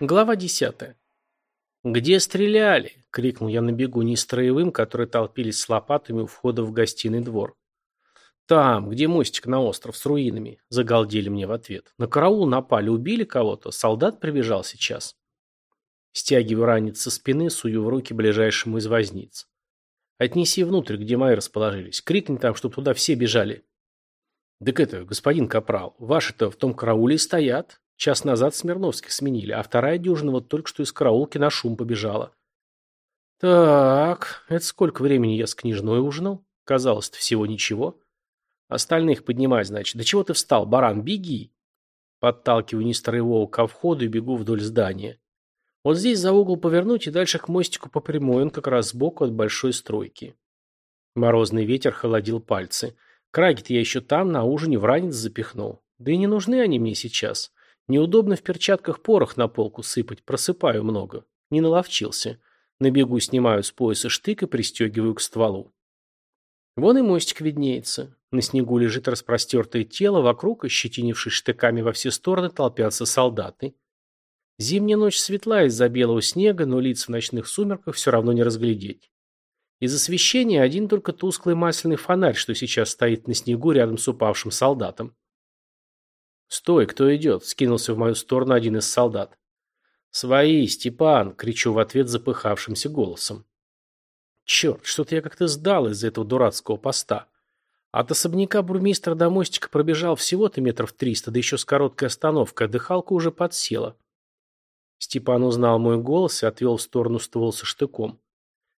Глава десятая. «Где стреляли?» — крикнул я на бегу не строевым, которые толпились с лопатами у входа в гостиный двор. «Там, где мостик на остров с руинами», — загалдели мне в ответ. «На караул напали, убили кого-то, солдат прибежал сейчас». Стягиваю ранец со спины, сую в руки ближайшему из возниц. «Отнеси внутрь, где мои расположились. Крикни там, чтоб туда все бежали». «Так это, господин Капрал, ваши-то в том карауле стоят. Час назад Смирновских сменили, а вторая дюжина вот только что из караулки на шум побежала». «Так, это сколько времени я с княжной ужинал? Казалось-то всего ничего. Остальных поднимать, значит. Да чего ты встал, баран, беги!» Подталкиваю нестроевого ко входу и бегу вдоль здания. Вот здесь за угол повернуть и дальше к мостику по прямой, он как раз сбоку от большой стройки. Морозный ветер холодил пальцы. Краги-то я еще там, на ужине, в ранец запихнул. Да и не нужны они мне сейчас. Неудобно в перчатках порох на полку сыпать, просыпаю много. Не наловчился. На бегу снимаю с пояса штык и пристегиваю к стволу. Вон и мостик виднеется. На снегу лежит распростертое тело, вокруг, ощетинившись штыками во все стороны, толпятся солдаты. Зимняя ночь светла из-за белого снега, но лиц в ночных сумерках все равно не разглядеть. Из освещения один только тусклый масляный фонарь, что сейчас стоит на снегу рядом с упавшим солдатом. «Стой, кто идет?» – скинулся в мою сторону один из солдат. «Свои, Степан!» – кричу в ответ запыхавшимся голосом. «Черт, что-то я как-то сдал из-за этого дурацкого поста. От особняка бурмистра до мостика пробежал всего-то метров триста, да еще с короткой остановкой, а дыхалка уже подсела». Степан узнал мой голос и отвел в сторону ствол со штыком.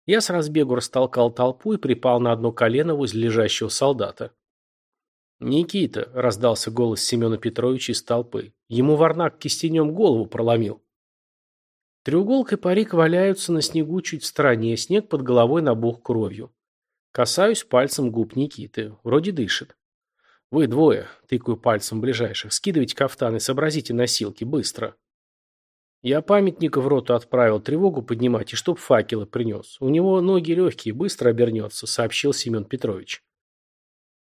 Я с разбегу растолкал толпу и припал на одно колено возле лежащего солдата. «Никита!» – раздался голос Семена Петровича из толпы. Ему Варнак кистенем голову проломил. Треуголка и парик валяются на снегу чуть в стороне, снег под головой набух кровью. Касаюсь пальцем губ Никиты. Вроде дышит. «Вы двое», – тыкаю пальцем ближайших, – «скидывайте кафтаны, сообразите носилки, быстро». Я памятника в роту отправил тревогу поднимать и чтоб факелы принес. У него ноги легкие, быстро обернется, сообщил Семен Петрович.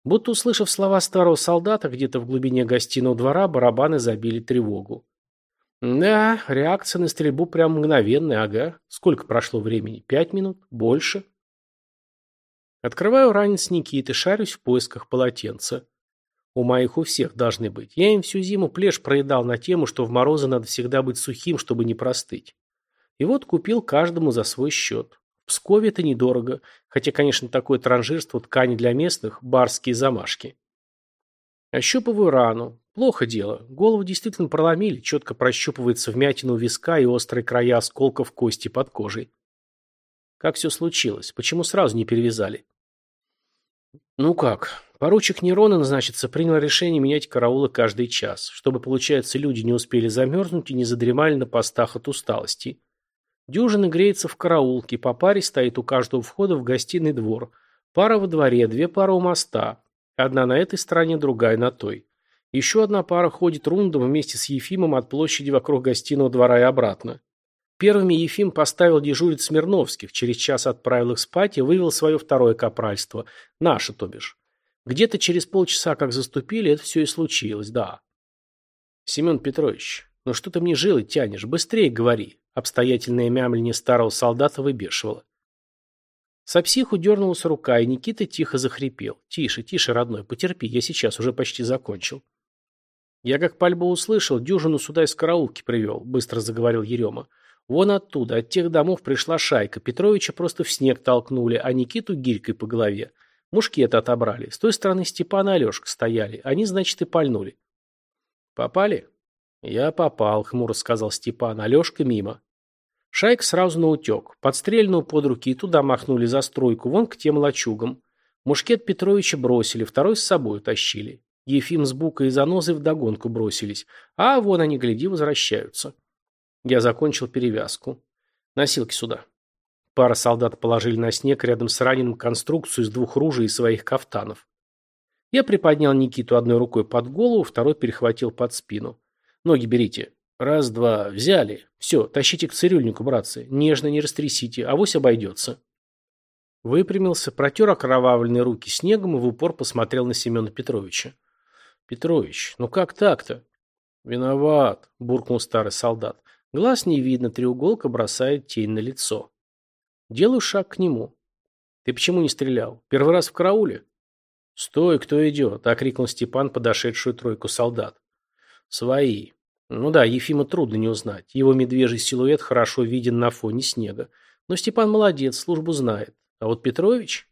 Будто услышав слова старого солдата, где-то в глубине гостиного двора барабаны забили тревогу. Да, реакция на стрельбу прям мгновенная, ага. Сколько прошло времени? Пять минут? Больше? Открываю ранец Никиты, шарюсь в поисках полотенца. У моих у всех должны быть. Я им всю зиму плешь проедал на тему, что в морозы надо всегда быть сухим, чтобы не простыть. И вот купил каждому за свой счет. Пскове это недорого, хотя, конечно, такое транжирство ткани для местных – барские замашки. Ощупываю рану. Плохо дело. Голову действительно проломили, четко прощупывается вмятина у виска и острые края осколков кости под кожей. Как все случилось? Почему сразу не перевязали? Ну как, поручик Неронен, значится, принял решение менять караулы каждый час, чтобы, получается, люди не успели замерзнуть и не задремали на постах от усталости. Дюжина греется в караулке, по паре стоит у каждого входа в гостиный двор. Пара во дворе, две пары у моста. Одна на этой стороне, другая на той. Еще одна пара ходит рундом вместе с Ефимом от площади вокруг гостиного двора и обратно. Первыми Ефим поставил дежурить Смирновских, через час отправил их спать и вывел свое второе капральство. Наше, то бишь. Где-то через полчаса, как заступили, это все и случилось, да. Семен Петрович, ну что ты мне жилы тянешь? Быстрее говори. Обстоятельное мямление старого солдата выбешивало. Сапсиху дернулась рука, и Никита тихо захрипел. «Тише, тише, родной, потерпи, я сейчас уже почти закончил». «Я как пальбу услышал, дюжину сюда из караулки привел», — быстро заговорил Ерема. «Вон оттуда, от тех домов пришла шайка. Петровича просто в снег толкнули, а Никиту гирькой по голове. Мушкеты отобрали. С той стороны Степан и Алешка стояли. Они, значит, и пальнули». «Попали?» «Я попал», — хмуро сказал Степан. «Алешка мимо». Шайк сразу наутек. Подстрельную под руки и туда махнули за стройку, вон к тем лачугам. Мушкет Петровича бросили, второй с собой утащили. Ефим с Букой и Занозой вдогонку бросились. А вон они, гляди, возвращаются. Я закончил перевязку. Носилки сюда. Пара солдат положили на снег рядом с раненым конструкцию из двух ружей и своих кафтанов. Я приподнял Никиту одной рукой под голову, второй перехватил под спину. Ноги берите. Раз, два, взяли. Все, тащите к цирюльнику, братцы. Нежно не растрясите, авось обойдется. Выпрямился, протер окровавленные руки снегом и в упор посмотрел на Семена Петровича. Петрович, ну как так-то? Виноват, буркнул старый солдат. Глаз не видно, треуголка бросает тень на лицо. Делаю шаг к нему. «Ты почему не стрелял? Первый раз в карауле?» «Стой, кто идет!» – окрикнул Степан подошедшую тройку солдат. «Свои. Ну да, Ефима трудно не узнать. Его медвежий силуэт хорошо виден на фоне снега. Но Степан молодец, службу знает. А вот Петрович...»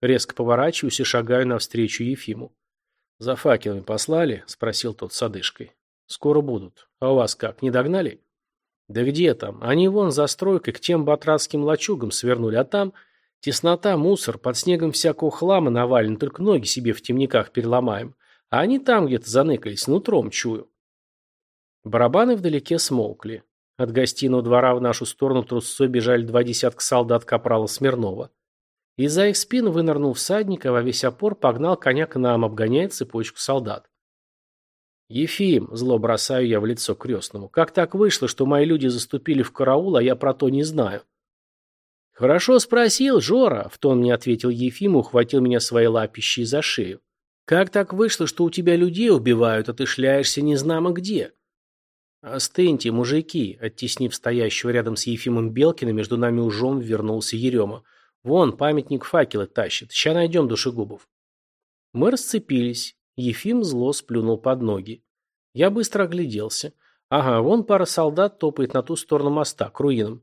Резко поворачиваюсь и шагаю навстречу Ефиму. «За факелами послали?» – спросил тот с одышкой. «Скоро будут. А у вас как, не догнали?» «Да где там? Они вон за стройкой к тем батратским лачугам свернули, а там теснота, мусор, под снегом всякого хлама навален, только ноги себе в темниках переломаем. А они там где-то заныкались, нутром чую». Барабаны вдалеке смолкли. От гостиного двора в нашу сторону трусцой бежали два десятка солдат капрала Смирнова. Из-за их спин вынырнул всадник, а во весь опор погнал коня к нам, обгоняя цепочку солдат. «Ефим», — зло бросаю я в лицо крестному, — «как так вышло, что мои люди заступили в караул, а я про то не знаю?» «Хорошо спросил, Жора», — в тон мне ответил Ефим и ухватил меня своей лапищей за шею. «Как так вышло, что у тебя людей убивают, а ты шляешься незнамо где?» «Остыньте, мужики», — оттеснив стоящего рядом с Ефимом Белкина, между нами ужом вернулся Ерема. Вон, памятник факелы тащит. Ща найдем душегубов. Мы расцепились. Ефим зло сплюнул под ноги. Я быстро огляделся. Ага, вон пара солдат топает на ту сторону моста, к руинам.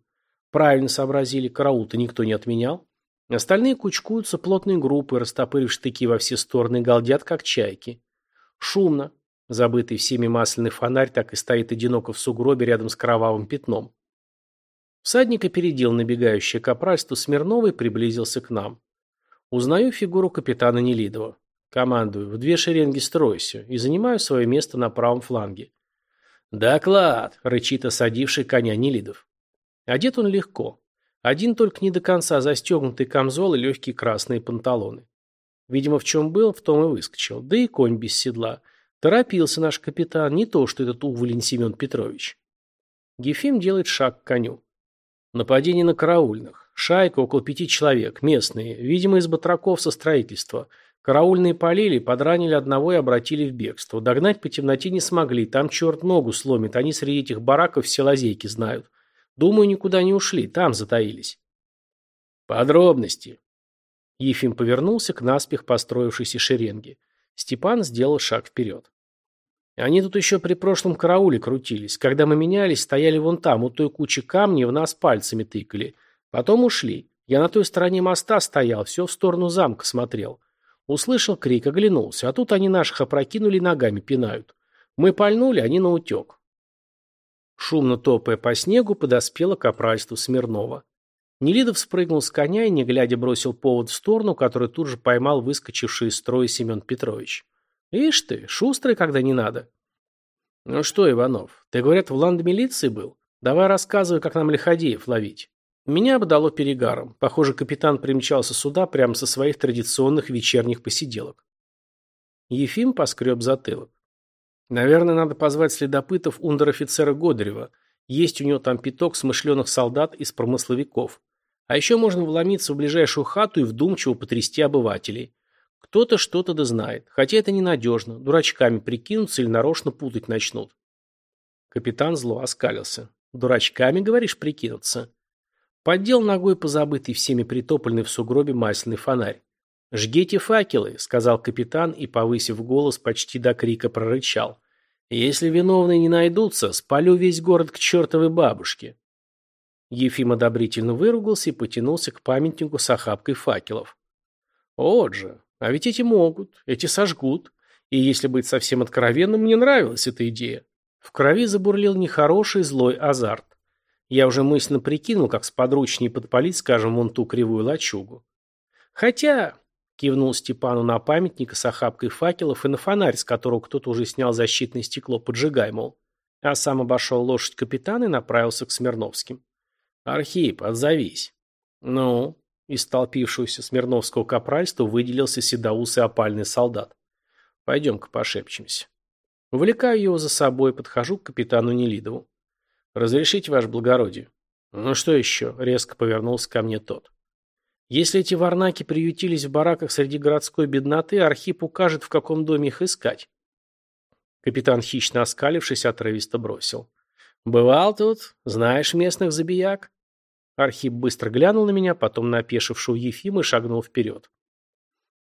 Правильно сообразили, караул-то никто не отменял. Остальные кучкуются плотной группой, растопырив штыки во все стороны, галдят, как чайки. Шумно. Забытый всеми масляный фонарь так и стоит одиноко в сугробе рядом с кровавым пятном. Всадник опередил набегающее капральство Смирнова и приблизился к нам. Узнаю фигуру капитана Нелидова. Командую, в две шеренги стройся, и занимаю свое место на правом фланге. «Доклад!» – рычит осадивший коня Нелидов. Одет он легко. Один только не до конца застегнутый камзол и легкие красные панталоны. Видимо, в чем был, в том и выскочил. Да и конь без седла. Торопился наш капитан, не то что этот уволень Семен Петрович. Гефим делает шаг к коню. Нападение на караульных. Шайка около пяти человек, местные, видимо, из батраков со строительства. Караульные полили, подранили одного и обратили в бегство. Догнать по темноте не смогли, там черт ногу сломит, они среди этих бараков все лазейки знают. Думаю, никуда не ушли, там затаились. Подробности. Ефим повернулся к наспех построившейся шеренге. Степан сделал шаг вперед. Они тут еще при прошлом карауле крутились. Когда мы менялись, стояли вон там, у той кучи камней, в нас пальцами тыкали. Потом ушли. Я на той стороне моста стоял, все в сторону замка смотрел. Услышал крик, оглянулся, а тут они наших опрокинули ногами пинают. Мы пальнули, они наутек. Шумно топая по снегу, подоспела капральству Смирнова. Нелидов спрыгнул с коня и, не глядя, бросил повод в сторону, который тут же поймал выскочивший из строя Семен Петрович. Ишь ты, шустрый, когда не надо. Ну что, Иванов, ты, говорят, в ландмилиции был? Давай рассказывай, как нам лиходеев ловить. Меня обдало перегаром. Похоже, капитан примчался сюда прямо со своих традиционных вечерних посиделок. Ефим поскреб затылок. Наверное, надо позвать следопытов ундер-офицера Годрева. Есть у него там пяток смышленых солдат из промысловиков. А еще можно вломиться в ближайшую хату и вдумчиво потрясти обывателей. Кто-то что-то да знает, хотя это ненадежно, дурачками прикинутся или нарочно путать начнут. Капитан зло оскалился. Дурачками, говоришь, прикинуться? Поддел ногой позабытый всеми притопленный в сугробе масляный фонарь. «Жгите факелы», — сказал капитан и, повысив голос, почти до крика прорычал. «Если виновные не найдутся, спалю весь город к чертовой бабушке». Ефим одобрительно выругался и потянулся к памятнику с охапкой факелов. «Вот же, а ведь эти могут, эти сожгут. И если быть совсем откровенным, мне нравилась эта идея. В крови забурлил нехороший злой азарт. Я уже мысленно прикинул, как сподручнее подпалить, скажем, вон ту кривую лачугу. Хотя, кивнул Степану на памятник с охапкой факелов и на фонарь, с которого кто-то уже снял защитное стекло, поджигай, мол. А сам обошел лошадь капитана и направился к Смирновским. Архип, отзовись. Ну, из столпившегося Смирновского капральства выделился седоусый опальный солдат. «Пойдем-ка пошепчемся». Увлекаю его за собой, подхожу к капитану Нелидову. «Разрешите, ваше благородие?» «Ну что еще?» — резко повернулся ко мне тот. «Если эти варнаки приютились в бараках среди городской бедноты, Архип укажет, в каком доме их искать». Капитан, хищно оскалившись, отрывисто бросил. «Бывал тут? Знаешь местных забияк?» Архип быстро глянул на меня, потом на опешившего Ефима и шагнул вперед.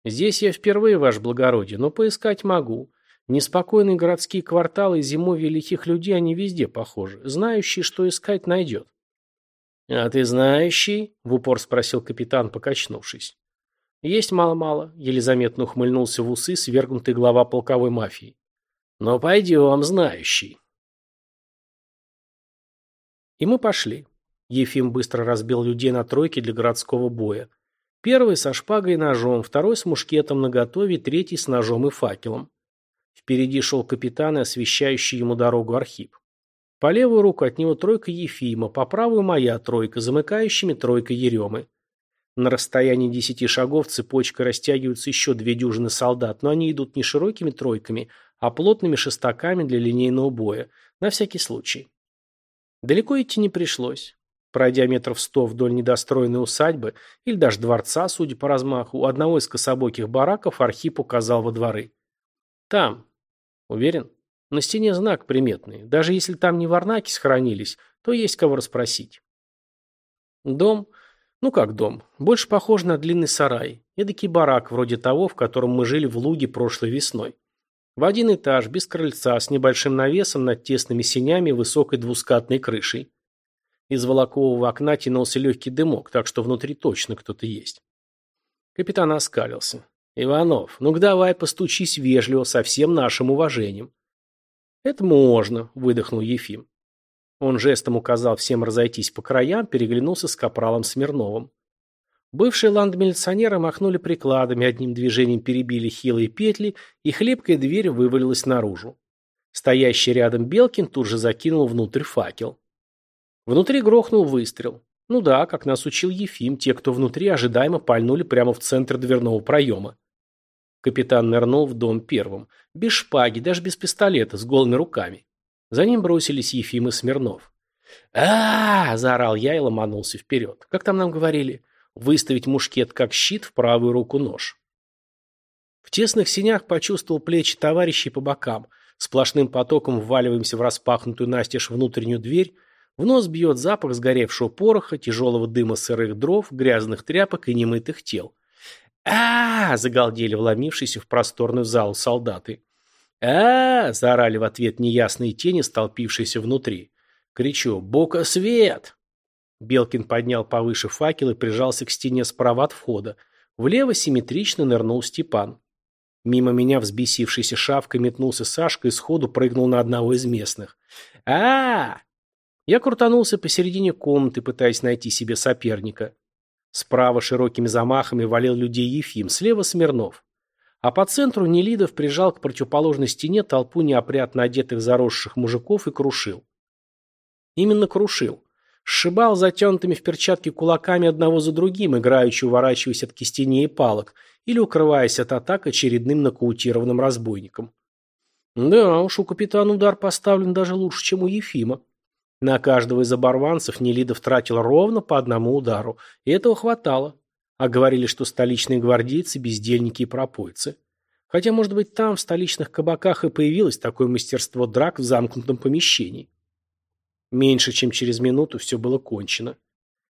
«Здесь я впервые, ваше благородие, но поискать могу. Неспокойные городские кварталы и зимовья лихих людей, они везде похожи. Знающий, что искать, найдет». «А ты знающий?» — в упор спросил капитан, покачнувшись. «Есть мало-мало», — еле заметно ухмыльнулся в усы свергнутый глава полковой мафии. «Ну, пойдем, знающий». И мы пошли. Ефим быстро разбил людей на тройке для городского боя. Первый со шпагой и ножом, второй с мушкетом наготове, третий с ножом и факелом. Впереди шел капитан и освещающий ему дорогу Архип. По левую руку от него тройка Ефима, по правую моя тройка, замыкающими тройка Еремы. На расстоянии десяти шагов цепочкой растягиваются еще две дюжины солдат, но они идут не широкими тройками, а плотными шестаками для линейного боя, на всякий случай. Далеко идти не пришлось. Пройдя метров сто вдоль недостроенной усадьбы, или даже дворца, судя по размаху, у одного из кособоких бараков Архип указал во дворы. «Там. Уверен? На стене знак приметный. Даже если там не варнаки сохранились, то есть кого расспросить». Дом... Ну как дом? Больше похож на длинный сарай. Эдакий барак, вроде того, в котором мы жили в Луге прошлой весной. В один этаж, без крыльца, с небольшим навесом над тесными сенями высокой двускатной крышей. Из волокового окна тянулся легкий дымок, так что внутри точно кто-то есть. Капитан оскалился. «Иванов, ну-ка давай постучись вежливо, со всем нашим уважением». «Это можно», — выдохнул Ефим. Он жестом указал всем разойтись по краям, переглянулся с капралом Смирновым. Бывшие ландмилиционеры махнули прикладами, одним движением перебили хилые петли, и хлебкая дверь вывалилась наружу. Стоящий рядом Белкин тут же закинул внутрь факел. Внутри грохнул выстрел. Ну да, как нас учил Ефим, те, кто внутри, ожидаемо пальнули прямо в центр дверного проема. Капитан нырнул в дом первым. Без шпаги, даже без пистолета, с голыми руками. За ним бросились Ефим и Смирнов. а, заорал я и ломанулся вперед. Как там нам говорили? выставить мушкет как щит, в правую руку нож. В тесных синях почувствовал плечи товарищей по бокам. Сплошным потоком вваливаемся в распахнутую настежь внутреннюю дверь. В нос бьет запах сгоревшего пороха, тяжелого дыма сырых дров, грязных тряпок и немытых тел. А, загалдели вломившиеся в просторную залу солдаты. а, заорали в ответ неясные тени, столпившиеся внутри. Кричу «Бока свет!» Белкин поднял повыше факел и прижался к стене справа от входа. Влево симметрично нырнул Степан. Мимо меня взбесившийся шавкой метнулся Сашка и сходу прыгнул на одного из местных. а, -а, -а Я крутанулся посередине комнаты, пытаясь найти себе соперника. Справа широкими замахами валил людей Ефим, слева Смирнов. А по центру Нелидов прижал к противоположной стене толпу неопрятно одетых заросших мужиков и крушил. Именно крушил сшибал затянутыми в перчатки кулаками одного за другим, играючи уворачиваясь от кистеней и палок, или укрываясь от атак очередным нокаутированным разбойником. Да уж, у капитана удар поставлен даже лучше, чем у Ефима. На каждого из оборванцев Нелидов тратил ровно по одному удару, и этого хватало. А говорили, что столичные гвардейцы – бездельники и пропойцы. Хотя, может быть, там, в столичных кабаках, и появилось такое мастерство драк в замкнутом помещении. Меньше чем через минуту все было кончено.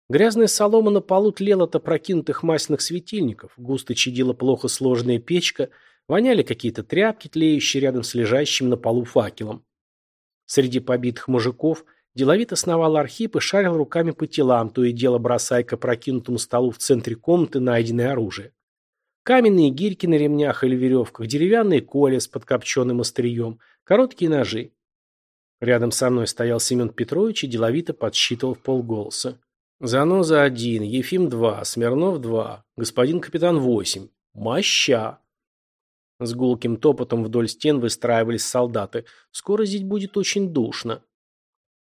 Грязная солома на полу тлела от опрокинутых масляных светильников, густо чадила плохо сложенная печка, воняли какие-то тряпки, тлеющие рядом с лежащим на полу факелом. Среди побитых мужиков деловито сновал Архип и шарил руками по телам, то и дело бросая к опрокинутому столу в центре комнаты найденное оружие. Каменные гирьки на ремнях или веревках, деревянные коля с подкопченным острием, короткие ножи. Рядом со мной стоял Семен Петрович и деловито подсчитывал в полголоса. Заноза один, Ефим два, Смирнов два, господин капитан восемь. Моща! С гулким топотом вдоль стен выстраивались солдаты. Скоро здесь будет очень душно.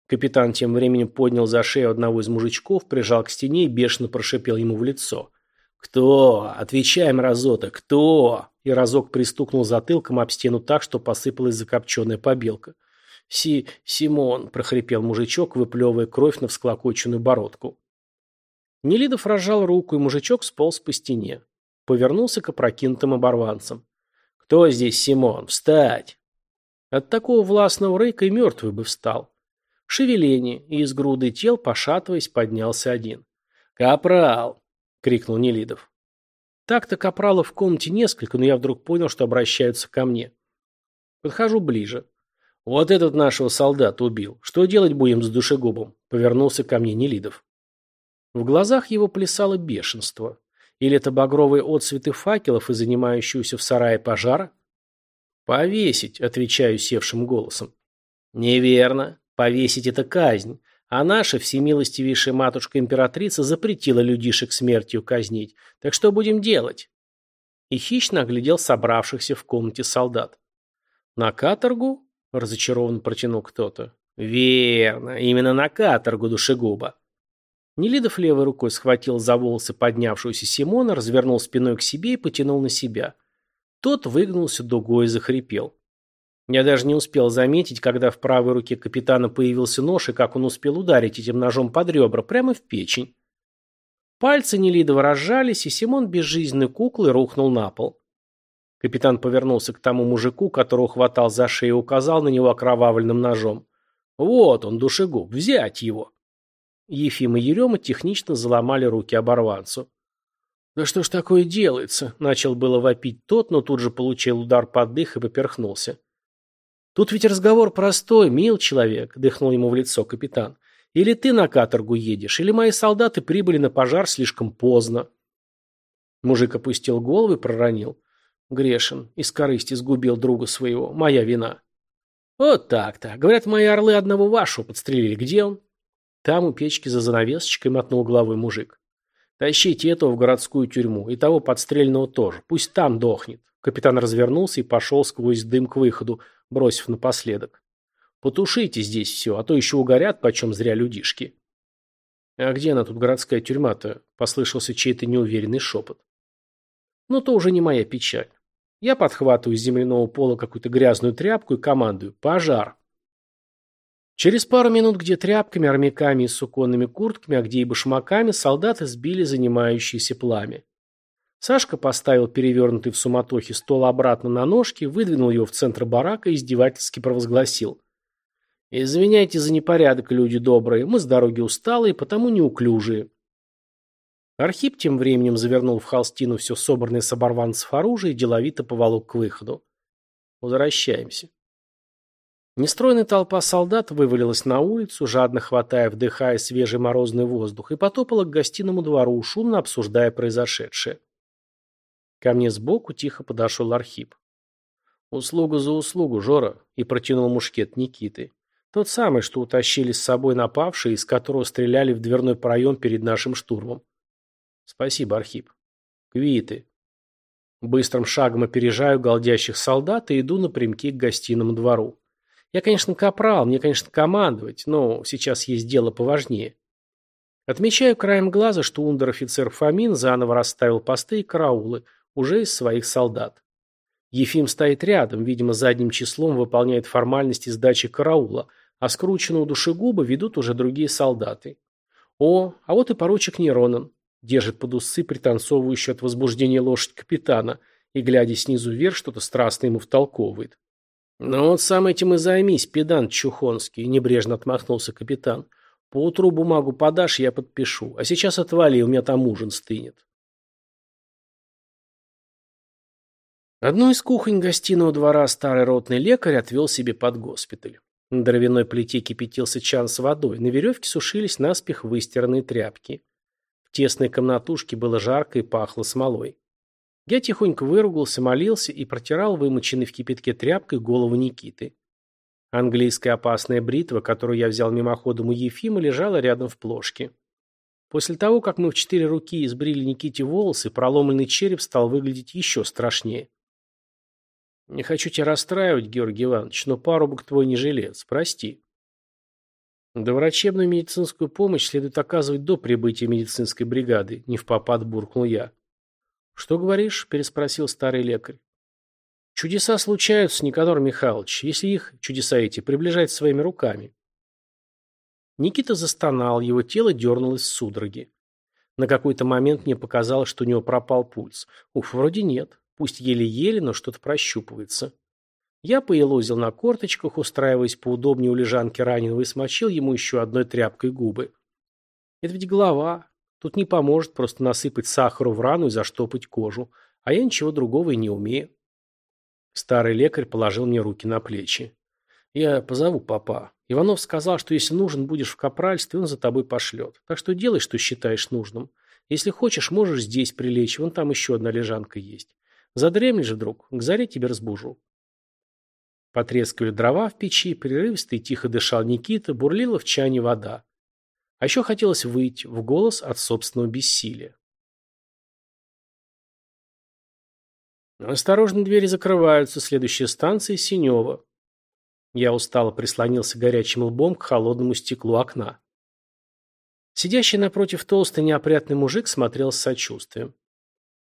Капитан тем временем поднял за шею одного из мужичков, прижал к стене и бешено прошипел ему в лицо. «Кто? Отвечаем, разота, кто?» И разок пристукнул затылком об стену так, что посыпалась закопченная побелка. «Си... Симон!» – прохрипел мужичок, выплевывая кровь на всклокоченную бородку. Нелидов разжал руку, и мужичок сполз по стене. Повернулся к опрокинутым оборванцам. «Кто здесь Симон? Встать!» От такого властного рыка и мертвый бы встал. Шевеление, и из груды тел, пошатываясь, поднялся один. «Капрал!» — крикнул Нелидов. Так-то капралов в комнате несколько, но я вдруг понял, что обращаются ко мне. Подхожу ближе. «Вот этот нашего солдата убил. Что делать будем с душегубом?» — повернулся ко мне Нелидов. В глазах его плясало бешенство. Или это багровые отсветы факелов и занимающегося в сарае пожара? «Повесить», — отвечаю севшим голосом. «Неверно. Повесить — это казнь. А наша всемилостивейшая матушка-императрица запретила людишек смертью казнить. Так что будем делать?» И хищно оглядел собравшихся в комнате солдат. «На каторгу?» — разочарованно протянул кто-то. «Верно. Именно на каторгу, душегуба». Нелидов левой рукой схватил за волосы поднявшуюся Симона, развернул спиной к себе и потянул на себя. Тот выгнулся дугой и захрипел. Я даже не успел заметить, когда в правой руке капитана появился нож, и как он успел ударить этим ножом под ребра, прямо в печень. Пальцы Нелидова разжались, и Симон безжизненной куклой рухнул на пол. Капитан повернулся к тому мужику, которого хватал за шею и указал на него окровавленным ножом. «Вот он, душегуб, взять его!» Ефим и Ерема технично заломали руки оборванцу. «Да что ж такое делается?» – начал было вопить тот, но тут же получил удар под дых и поперхнулся. «Тут ведь разговор простой, мил человек», – дыхнул ему в лицо капитан. «Или ты на каторгу едешь, или мои солдаты прибыли на пожар слишком поздно». Мужик опустил голову и проронил. «Грешен, из корысти сгубил друга своего, моя вина». «Вот так-то. Говорят, мои орлы одного вашего подстрелили. Где он?» «Там у печки за занавесочкой», – мотнул головой мужик. Тащите этого в городскую тюрьму, и того подстрельного тоже. Пусть там дохнет. Капитан развернулся и пошел сквозь дым к выходу, бросив напоследок. Потушите здесь все, а то еще угорят, почем зря людишки. А где она тут, городская тюрьма-то? Послышался чей-то неуверенный шепот. Ну, то уже не моя печаль. Я подхватываю с земляного пола какую-то грязную тряпку и командую «Пожар!». Через пару минут где тряпками, армяками и суконными куртками, а где и башмаками солдаты сбили занимающиеся пламя. Сашка поставил перевернутый в суматохе стол обратно на ножки, выдвинул его в центр барака и издевательски провозгласил. «Извиняйте за непорядок, люди добрые, мы с дороги усталые, потому неуклюжие». Архип тем временем завернул в холстину все собранное с оборванцев оружие и деловито поволок к выходу. «Возвращаемся». Нестройная толпа солдат вывалилась на улицу, жадно хватая, вдыхая свежий морозный воздух, и потопала к гостиному двору, шумно обсуждая произошедшее. Ко мне сбоку тихо подошел Архип. «Услугу за услугу, Жора», и протянул мушкет Никиты. Тот самый, что утащили с собой напавшие, из которого стреляли в дверной проем перед нашим штурмом. «Спасибо, Архип». «Квиты». Быстрым шагом опережаю голдящих солдат и иду напрямки к гостиному двору. Я, конечно, капрал, мне, конечно, командовать, но сейчас есть дело поважнее. Отмечаю краем глаза, что ундер-офицер Фомин заново расставил посты и караулы, уже из своих солдат. Ефим стоит рядом, видимо, задним числом выполняет формальности сдачи караула, а скрученного душегуба ведут уже другие солдаты. О, а вот и поручик Неронан. Держит под усы пританцовывающую от возбуждения лошадь капитана и, глядя снизу вверх, что-то страстно ему втолковывает. «Ну вот сам этим и займись, педант Чухонский», — небрежно отмахнулся капитан. «Поутру бумагу подашь, я подпишу. А сейчас отвали, у меня там ужин стынет». Одну из кухонь гостиного двора старый ротный лекарь отвел себе под госпиталь. На дровяной плите кипятился чан с водой, на веревке сушились наспех выстиранные тряпки. В тесной комнатушке было жарко и пахло смолой. Я тихонько выругался, молился и протирал вымоченный в кипятке тряпкой голову Никиты. Английская опасная бритва, которую я взял мимоходом у Ефима, лежала рядом в плошке. После того, как мы в четыре руки избрили Никите волосы, проломанный череп стал выглядеть еще страшнее. «Не хочу тебя расстраивать, Георгий Иванович, но парубок твой не жилец, прости». «Доврачебную медицинскую помощь следует оказывать до прибытия медицинской бригады», — не в попад буркнул я. «Что говоришь?» – переспросил старый лекарь. «Чудеса случаются, Никанор Михайлович, если их, чудеса эти, приближать своими руками». Никита застонал, его тело дернулось в судороги. На какой-то момент мне показалось, что у него пропал пульс. Уф, вроде нет. Пусть еле-еле, но что-то прощупывается. Я поелозил на корточках, устраиваясь поудобнее у лежанки раненого и смочил ему еще одной тряпкой губы. Это ведь голова. Тут не поможет просто насыпать сахару в рану и заштопать кожу. А я ничего другого и не умею. Старый лекарь положил мне руки на плечи. Я позову папа. Иванов сказал, что если нужен будешь в капральстве, он за тобой пошлет. Так что делай, что считаешь нужным. Если хочешь, можешь здесь прилечь, вон там еще одна лежанка есть. Задремлешь, друг, к заре тебе разбужу. Потрескивали дрова в печи, прерывисто и тихо дышал Никита, бурлила в чане вода. А еще хотелось выйти в голос от собственного бессилия. Осторожно, двери закрываются, следующая станция Синева. Я устало прислонился горячим лбом к холодному стеклу окна. Сидящий напротив толстый неопрятный мужик смотрел с сочувствием.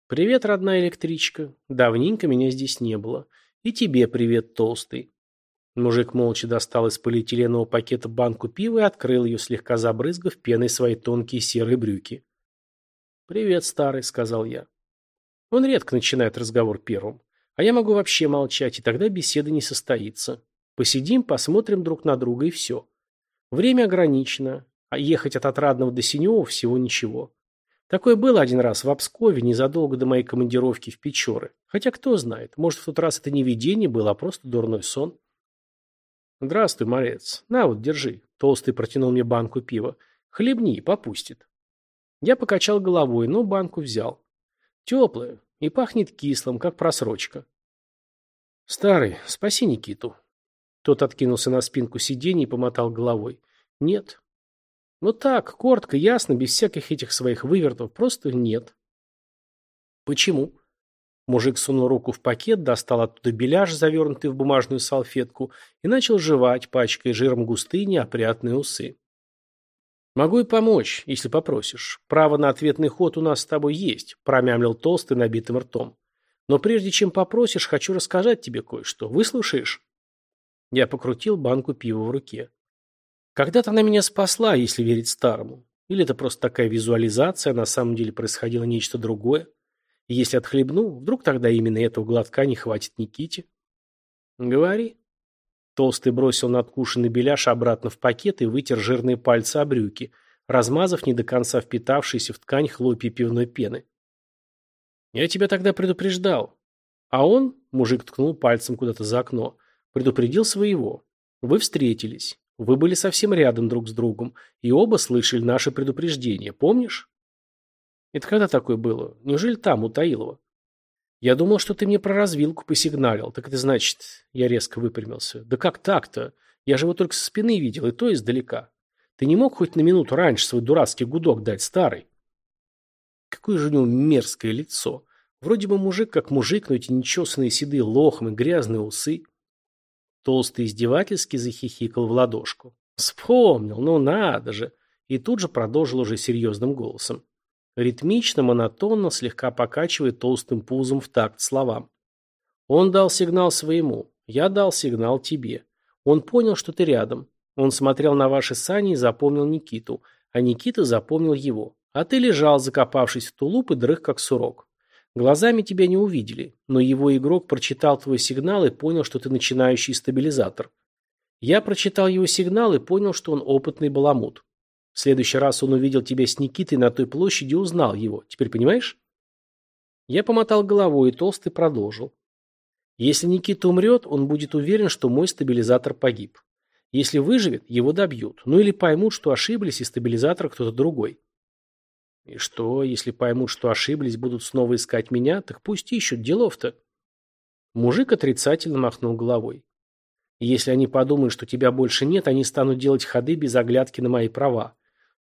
«Привет, родная электричка. Давненько меня здесь не было. И тебе привет, толстый». Мужик молча достал из полиэтиленового пакета банку пива и открыл ее, слегка забрызгав пеной свои тонкие серые брюки. «Привет, старый», — сказал я. Он редко начинает разговор первым. А я могу вообще молчать, и тогда беседа не состоится. Посидим, посмотрим друг на друга, и все. Время ограничено, а ехать от Отрадного до Синева всего ничего. Такое было один раз в Обскове, незадолго до моей командировки в Печоры. Хотя кто знает, может в тот раз это не видение было, а просто дурной сон. Здравствуй, морец. На вот, держи. Толстый протянул мне банку пива. Хлебни, попустит. Я покачал головой, но банку взял. Теплое и пахнет кислым, как просрочка. Старый, спаси Никиту. Тот откинулся на спинку сиденья и помотал головой. Нет. Ну так, коротко, ясно, без всяких этих своих вывертов, просто нет. Почему? Мужик сунул руку в пакет, достал оттуда беляш, завернутый в бумажную салфетку, и начал жевать, пачкая жиром густые неопрятные усы. «Могу и помочь, если попросишь. Право на ответный ход у нас с тобой есть», – промямлил толстый набитым ртом. «Но прежде чем попросишь, хочу рассказать тебе кое-что. Выслушаешь?» Я покрутил банку пива в руке. Когда-то она меня спасла, если верить старому. Или это просто такая визуализация, на самом деле происходило нечто другое. И если отхлебну, вдруг тогда именно этого глотка не хватит Никите? Говори. Толстый бросил надкушенный беляш обратно в пакет и вытер жирные пальцы о брюки, размазав не до конца впитавшиеся в ткань хлопья пивной пены. Я тебя тогда предупреждал. А он, мужик ткнул пальцем куда-то за окно, предупредил своего. Вы встретились. Вы были совсем рядом друг с другом, и оба слышали наше предупреждение, помнишь? Это когда такое было? Неужели там, у Таилова? Я думал, что ты мне про развилку посигналил. Так это значит... Я резко выпрямился. Да как так-то? Я же его только со спины видел, и то издалека. Ты не мог хоть на минуту раньше свой дурацкий гудок дать, старый? Какое же у него мерзкое лицо. Вроде бы мужик как мужик, но эти нечесанные седые лохмы, грязные усы. Толстый издевательски захихикал в ладошку. Вспомнил, ну надо же. И тут же продолжил уже серьезным голосом. Ритмично, монотонно, слегка покачивая толстым пузом в такт словам. Он дал сигнал своему, я дал сигнал тебе. Он понял, что ты рядом. Он смотрел на ваши сани и запомнил Никиту, а Никита запомнил его. А ты лежал, закопавшись в тулуп и дрых, как сурок. Глазами тебя не увидели, но его игрок прочитал твой сигнал и понял, что ты начинающий стабилизатор. Я прочитал его сигнал и понял, что он опытный баламут. В следующий раз он увидел тебя с Никитой на той площади и узнал его. Теперь понимаешь? Я помотал головой, и Толстый продолжил. Если Никита умрет, он будет уверен, что мой стабилизатор погиб. Если выживет, его добьют. Ну или поймут, что ошиблись, и стабилизатор кто-то другой. И что, если поймут, что ошиблись, будут снова искать меня, так пусть ищут, делов-то. Мужик отрицательно махнул головой. если они подумают, что тебя больше нет, они станут делать ходы без оглядки на мои права.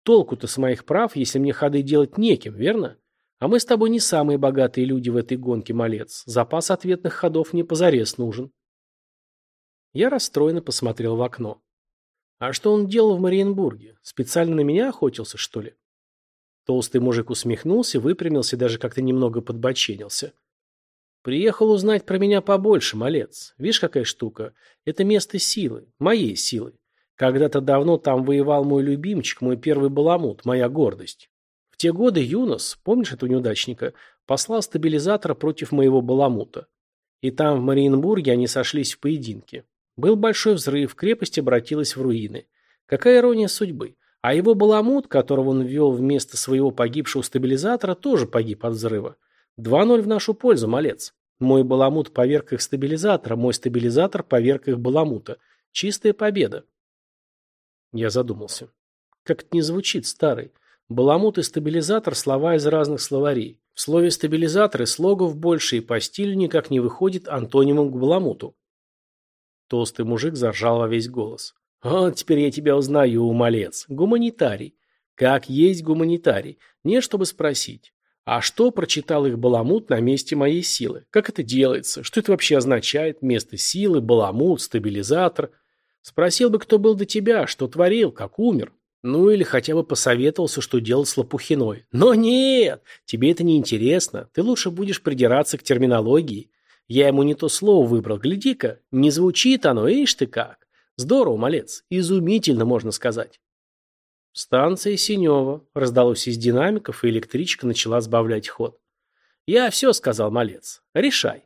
Толку-то с моих прав, если мне ходы делать неким, верно? А мы с тобой не самые богатые люди в этой гонке, малец. Запас ответных ходов мне позарез нужен. Я расстроенно посмотрел в окно. А что он делал в Мариенбурге? Специально на меня охотился, что ли? Толстый мужик усмехнулся, выпрямился и даже как-то немного подбоченился. «Приехал узнать про меня побольше, малец. Видишь, какая штука? Это место силы, моей силы. Когда-то давно там воевал мой любимчик, мой первый баламут, моя гордость. В те годы Юнос, помнишь этого неудачника, послал стабилизатора против моего баламута. И там, в Мариенбурге, они сошлись в поединке. Был большой взрыв, крепость обратилась в руины. Какая ирония судьбы. А его баламут, которого он ввел вместо своего погибшего стабилизатора, тоже погиб от взрыва. 2-0 в нашу пользу, малец. Мой баламут поверг их стабилизатора, мой стабилизатор поверг их баламута. Чистая победа. Я задумался. Как это не звучит, старый. Баламут и стабилизатор – слова из разных словарей. В слове «стабилизатор» и слогов больше, и по стилю никак не выходит антонимом к баламуту. Толстый мужик заржал во весь голос. «А, теперь я тебя узнаю, малец. Гуманитарий. Как есть гуманитарий. Не чтобы спросить. А что прочитал их баламут на месте моей силы? Как это делается? Что это вообще означает? Место силы, баламут, стабилизатор? Спросил бы, кто был до тебя, что творил, как умер. Ну или хотя бы посоветовался, что делать с Лопухиной. Но нет, тебе это не интересно. Ты лучше будешь придираться к терминологии. Я ему не то слово выбрал. Гляди-ка, не звучит оно, ишь ты как. Здорово, малец, изумительно, можно сказать. Станция Синева. Раздалось из динамиков, и электричка начала сбавлять ход. Я все сказал, малец. Решай.